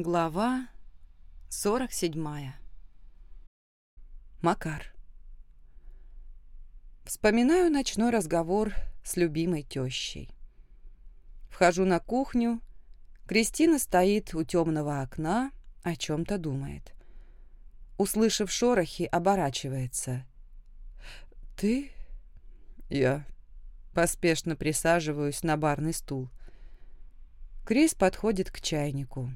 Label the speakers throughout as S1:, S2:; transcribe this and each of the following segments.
S1: Глава 47 Макар Вспоминаю ночной разговор с любимой тещей. Вхожу на кухню. Кристина стоит у темного окна, о чем-то думает. Услышав шорохи, оборачивается. «Ты?»
S2: «Я».
S1: Поспешно присаживаюсь на барный стул. Крис подходит к чайнику.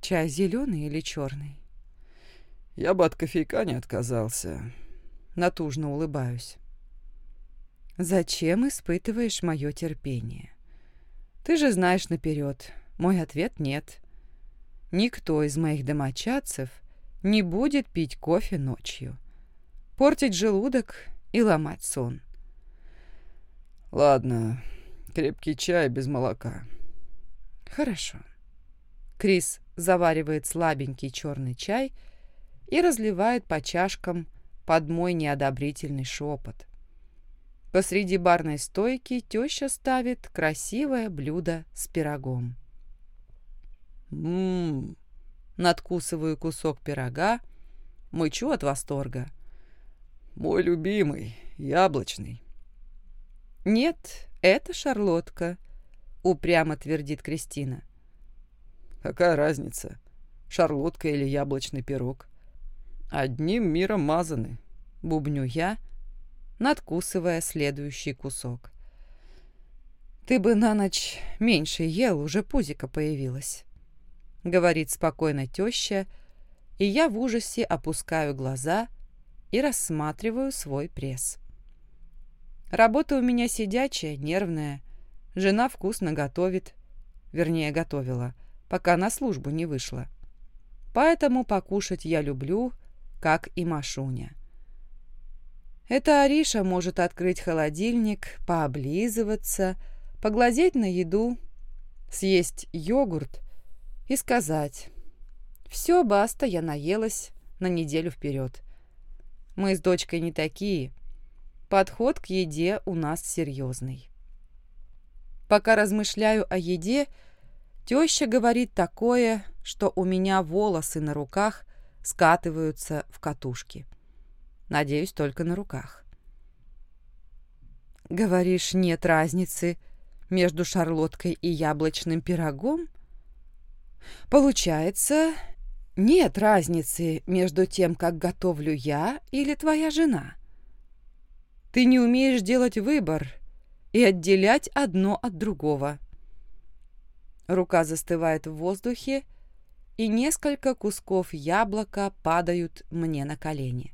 S1: Чай зеленый или черный?
S2: Я бы от кофейка не отказался.
S1: Натужно улыбаюсь. Зачем испытываешь мое терпение? Ты же знаешь наперед. Мой ответ нет. Никто из моих домочадцев не будет пить кофе ночью. Портить желудок и ломать сон.
S2: Ладно, крепкий чай без молока.
S1: Хорошо. Крис заваривает слабенький черный чай и разливает по чашкам под мой неодобрительный шепот. Посреди барной стойки теща ставит красивое блюдо с пирогом.
S2: Ммм,
S1: надкусываю кусок пирога, мычу от восторга.
S2: Мой любимый, яблочный.
S1: Нет, это шарлотка, упрямо твердит Кристина.
S2: Какая разница, шарлотка или яблочный пирог? Одним миром мазаны.
S1: Бубню я, надкусывая следующий кусок. «Ты бы на ночь меньше ел, уже пузика появилась», — говорит спокойно теща, и я в ужасе опускаю глаза и рассматриваю свой пресс. Работа у меня сидячая, нервная. Жена вкусно готовит, вернее, готовила — пока на службу не вышла. Поэтому покушать я люблю, как и Машуня. Эта Ариша может открыть холодильник, пооблизываться, поглазеть на еду, съесть йогурт и сказать «Все, баста, я наелась на неделю вперед». Мы с дочкой не такие. Подход к еде у нас серьезный. Пока размышляю о еде, Теща говорит такое, что у меня волосы на руках скатываются в катушки. Надеюсь, только на руках. Говоришь, нет разницы между шарлоткой и яблочным пирогом? Получается, нет разницы между тем, как готовлю я или твоя жена. Ты не умеешь делать выбор и отделять одно от другого. Рука застывает в воздухе, и несколько кусков яблока падают мне на колени.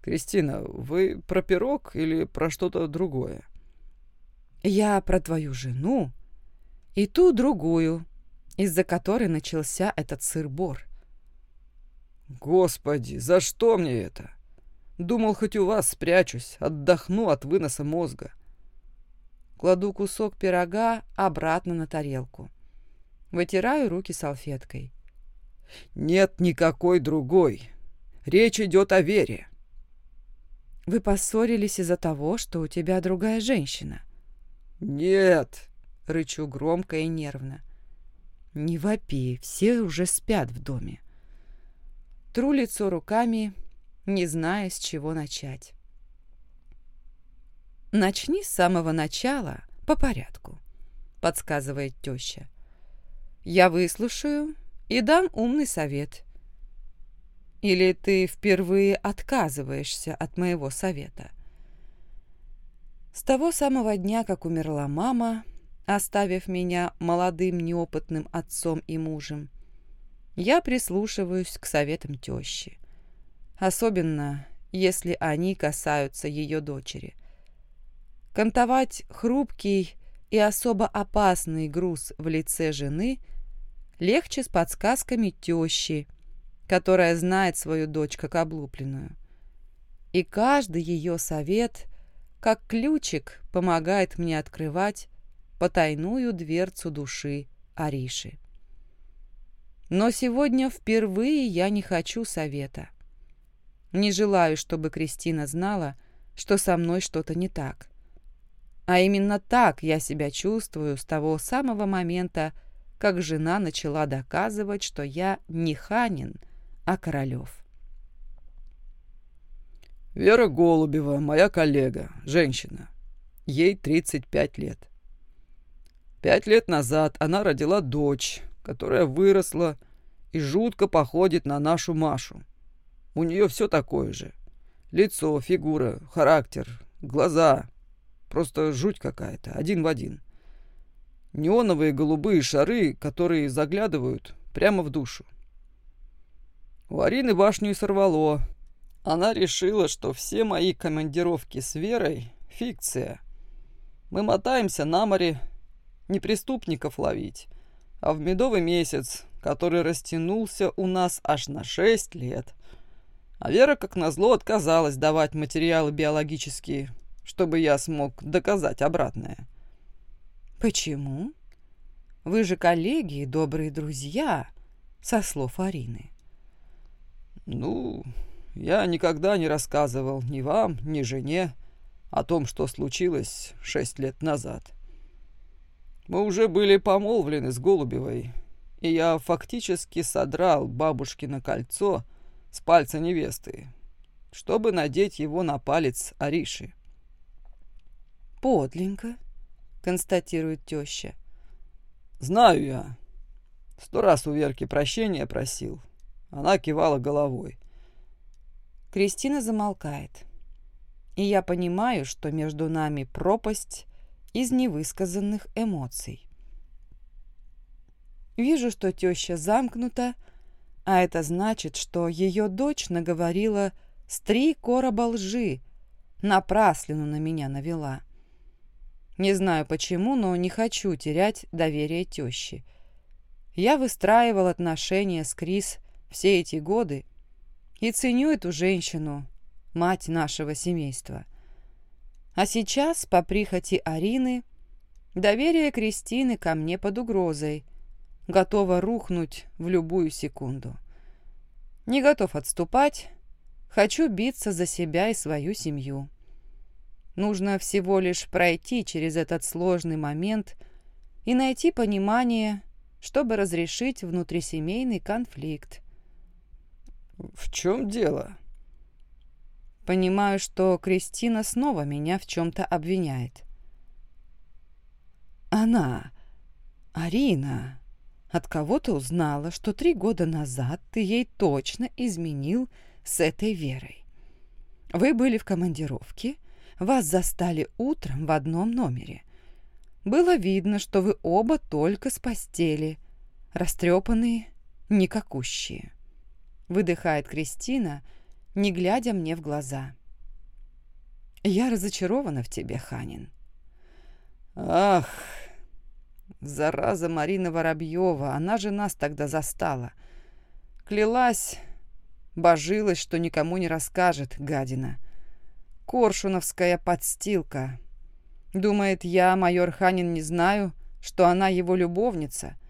S2: «Кристина, вы про пирог или про что-то другое?»
S1: «Я про твою жену и ту другую, из-за которой начался этот сыр-бор».
S2: «Господи, за что мне это? Думал, хоть у вас спрячусь, отдохну от выноса мозга».
S1: Кладу кусок пирога обратно на тарелку. Вытираю руки салфеткой.
S2: «Нет никакой другой. Речь идет о Вере».
S1: «Вы поссорились из-за того, что у тебя другая женщина?»
S2: «Нет», —
S1: рычу громко и нервно. «Не вопи, все уже спят в доме». Тру лицо руками, не зная, с чего начать. «Начни с самого начала, по порядку», — подсказывает теща. «Я выслушаю и дам умный совет. Или ты впервые отказываешься от моего совета?» С того самого дня, как умерла мама, оставив меня молодым неопытным отцом и мужем, я прислушиваюсь к советам тещи. Особенно, если они касаются ее дочери — Кантовать хрупкий и особо опасный груз в лице жены легче с подсказками тещи, которая знает свою дочь как облупленную. И каждый ее совет, как ключик, помогает мне открывать потайную дверцу души Ариши. Но сегодня впервые я не хочу совета. Не желаю, чтобы Кристина знала, что со мной что-то не так. А именно так я себя чувствую с того самого момента, как жена начала доказывать, что я не Ханин, а Королев.
S2: Вера Голубева, моя коллега, женщина. Ей 35 лет. Пять лет назад она родила дочь, которая выросла и жутко походит на нашу Машу. У нее все такое же. Лицо, фигура, характер, глаза. Просто жуть какая-то, один в один. Неоновые голубые шары, которые заглядывают прямо в душу. У Арины башню сорвало, она решила, что все мои командировки с Верой — фикция. Мы мотаемся на море не преступников ловить, а в медовый месяц, который растянулся у нас аж на шесть лет. А Вера, как назло, отказалась давать материалы биологические, чтобы я смог доказать обратное.
S1: «Почему? Вы же коллеги и добрые друзья», — со слов Арины.
S2: «Ну, я никогда не рассказывал ни вам, ни жене о том, что случилось шесть лет назад. Мы уже были помолвлены с Голубевой, и я фактически содрал бабушкино кольцо с пальца невесты, чтобы надеть его на палец Ариши.
S1: «Подленько», — констатирует теща.
S2: «Знаю я. Сто раз у Верки прощения просил. Она кивала головой.
S1: Кристина замолкает. И я понимаю, что между нами пропасть из невысказанных эмоций. Вижу, что теща замкнута, а это значит, что ее дочь наговорила с три короба лжи, напраслину на меня навела. Не знаю почему, но не хочу терять доверие тещи. Я выстраивал отношения с Крис все эти годы, и ценю эту женщину, мать нашего семейства. А сейчас, по прихоти Арины, доверие Кристины ко мне под угрозой, готова рухнуть в любую секунду. Не готов отступать, хочу биться за себя и свою семью. Нужно всего лишь пройти через этот сложный момент и найти понимание, чтобы разрешить внутрисемейный конфликт.
S2: «В чем дело?»
S1: Понимаю, что Кристина снова меня в чем-то обвиняет. Она, Арина, от кого то узнала, что три года назад ты ей точно изменил с этой Верой. Вы были в командировке, вас застали утром в одном номере. Было видно, что вы оба только с постели, растрепанные, никакущие выдыхает Кристина, не глядя мне в глаза. Я разочарована в тебе, Ханин.
S2: Ах, зараза Марина Воробьева, она же нас тогда застала. Клялась, божилась, что никому не расскажет, гадина. Коршуновская подстилка. Думает, я, майор Ханин, не знаю, что она его любовница —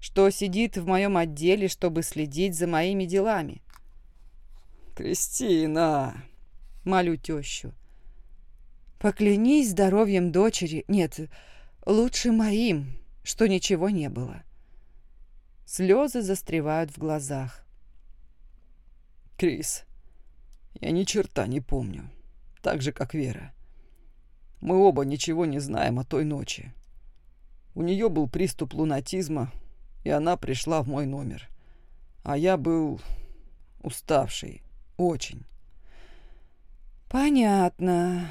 S2: что сидит в моем отделе, чтобы следить за моими делами. «Кристина!» — молю тещу. «Поклянись здоровьем дочери, нет, лучше моим, что ничего не было». Слезы застревают в глазах. «Крис, я ни черта не помню, так же, как Вера. Мы оба ничего не знаем о той ночи. У нее был приступ лунатизма, и она пришла в мой номер. А я был уставший, очень.
S1: Понятно.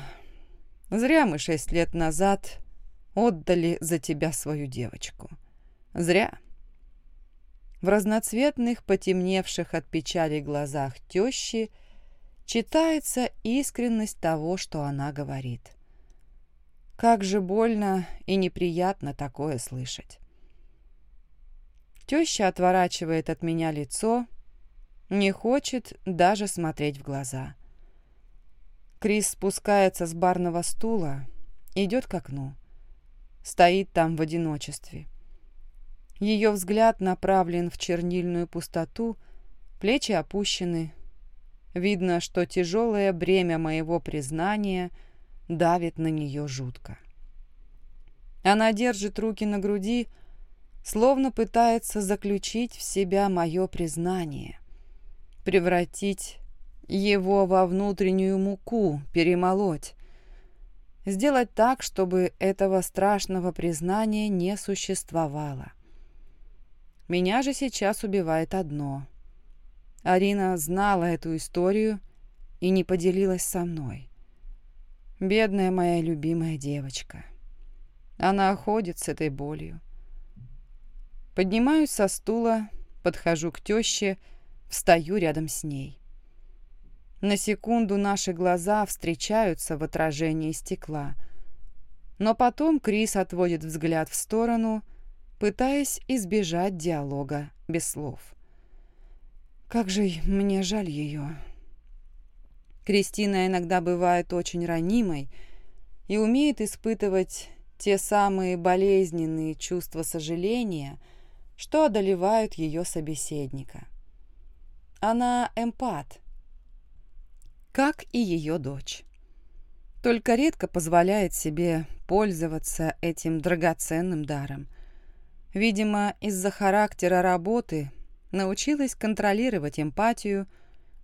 S1: Зря мы шесть лет назад отдали за тебя свою девочку. Зря. В разноцветных, потемневших от печали глазах тещи читается искренность того, что она говорит. Как же больно и неприятно такое слышать. Теща отворачивает от меня лицо, не хочет даже смотреть в глаза. Крис спускается с барного стула, идет к окну. Стоит там в одиночестве. Ее взгляд направлен в чернильную пустоту, плечи опущены. Видно, что тяжелое бремя моего признания давит на нее жутко. Она держит руки на груди, словно пытается заключить в себя мое признание, превратить его во внутреннюю муку, перемолоть, сделать так, чтобы этого страшного признания не существовало. Меня же сейчас убивает одно. Арина знала эту историю и не поделилась со мной. Бедная моя любимая девочка. Она ходит с этой болью. Поднимаюсь со стула, подхожу к теще, встаю рядом с ней. На секунду наши глаза встречаются в отражении стекла. Но потом Крис отводит взгляд в сторону, пытаясь избежать диалога без слов. Как же мне жаль ее. Кристина иногда бывает очень ранимой и умеет испытывать те самые болезненные чувства сожаления – что одолевают ее собеседника. Она эмпат, как и ее дочь. Только редко позволяет себе пользоваться этим драгоценным даром. Видимо, из-за характера работы научилась контролировать эмпатию,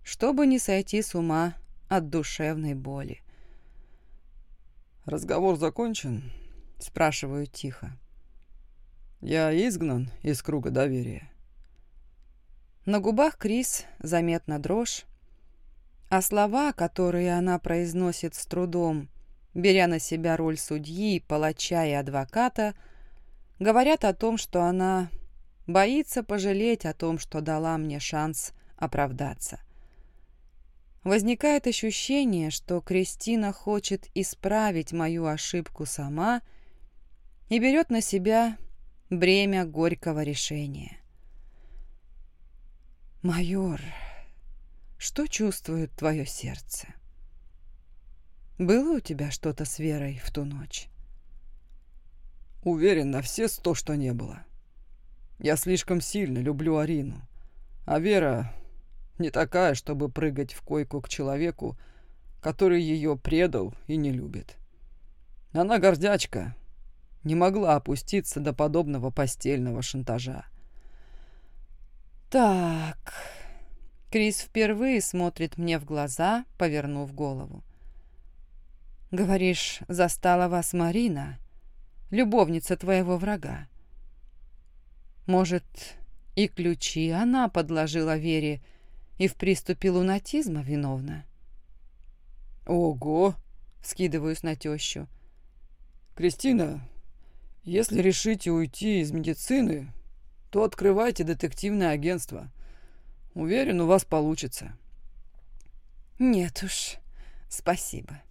S1: чтобы не сойти с ума от душевной боли.
S2: «Разговор закончен?» – спрашиваю тихо. Я изгнан из круга доверия.
S1: На губах Крис заметна дрожь, а слова, которые она произносит с трудом, беря на себя роль судьи, палача и адвоката, говорят о том, что она боится пожалеть о том, что дала мне шанс оправдаться. Возникает ощущение, что Кристина хочет исправить мою ошибку сама и берет на себя бремя горького решения. «Майор, что чувствует твое сердце? Было у тебя что-то с Верой в ту ночь?»
S2: «Уверен на все сто, что не было. Я слишком сильно люблю Арину, а Вера не такая, чтобы прыгать в койку к человеку, который ее предал и не любит. Она гордячка, не могла опуститься до подобного постельного шантажа.
S1: «Так...» Крис впервые смотрит мне в глаза, повернув голову. «Говоришь, застала вас Марина, любовница твоего врага. Может, и ключи она подложила Вере и в приступе лунатизма виновна?»
S2: «Ого!» — скидываюсь на тещу. «Кристина, если решите уйти из медицины, то открывайте детективное агентство. Уверен, у вас получится.
S1: Нет уж, спасибо.